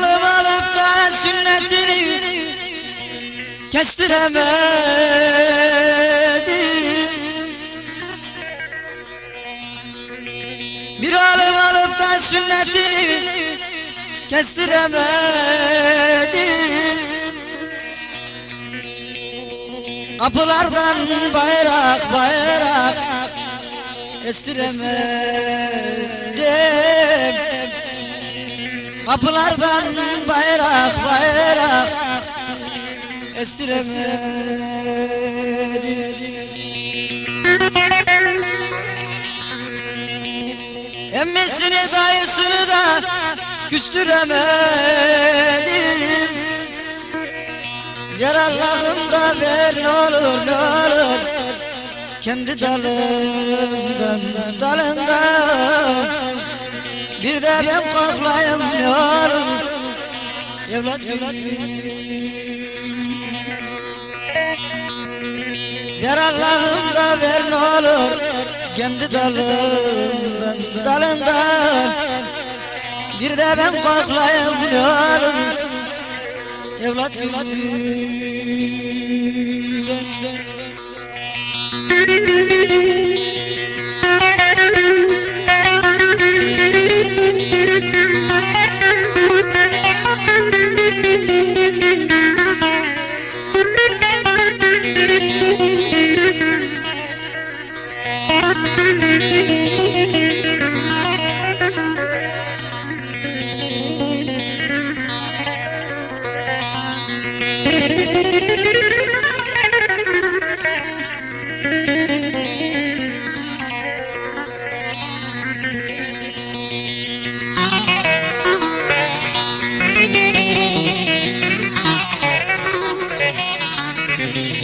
Oğlum alıp da sünnetini kestiremedim Bir oğlum alıp da sünnetini kestiremedim Kapılardan bayrak bayrak estiremedim Kapılardan bayrak bayrak. Estiremedim Emmisini dayısını da küstüremedim Ver Allah'ım da ver ne olur ne olur. Kendi dalından dalından Bir de ben koklayayım ne olur Evlat evlat da ver ne olur. Kendi dalından dalından. Bir de ben koklayayım ne olur Evlat evlat Bir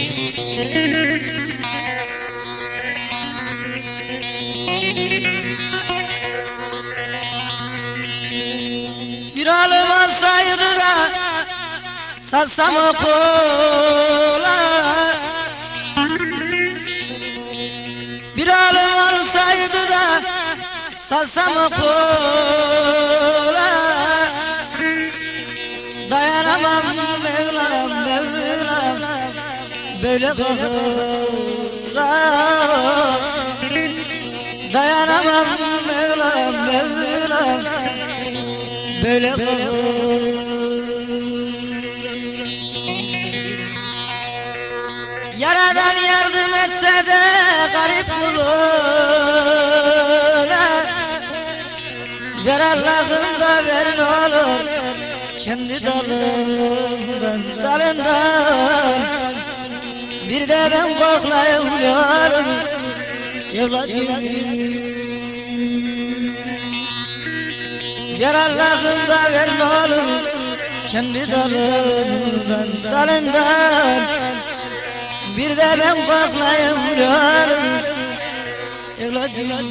Satsam okula Bir alım olsaydı da Satsam okula Dayanamam Mevlam Mevlam. Böyle kahıra Dayanamam Mevlam Mevlam. Böyle Yaradan etse de garip kuluna Ver Allah'ım da ver ne olur. Kendi dalından dalından. Bir de ben koklayayım yarım Evlat Ver Allah'ım da ver ne olur. Kendi dalından dalından Bir de ben koklayayım Evlat evlat